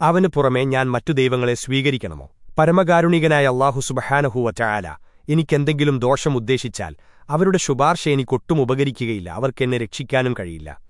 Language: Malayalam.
അവനു പുറമേ ഞാൻ മറ്റു ദൈവങ്ങളെ സ്വീകരിക്കണമോ? പരമകാരുണികനായ അള്ളാഹു സുബഹാനഹൂവ എനിക്കെന്തെങ്കിലും ദോഷം ഉദ്ദേശിച്ചാൽ അവരുടെ ശുപാർശ എനിക്കൊട്ടും ഉപകരിക്കുകയില്ല. അവർക്കെന്നെ രക്ഷിക്കാനും കഴിയില്ല.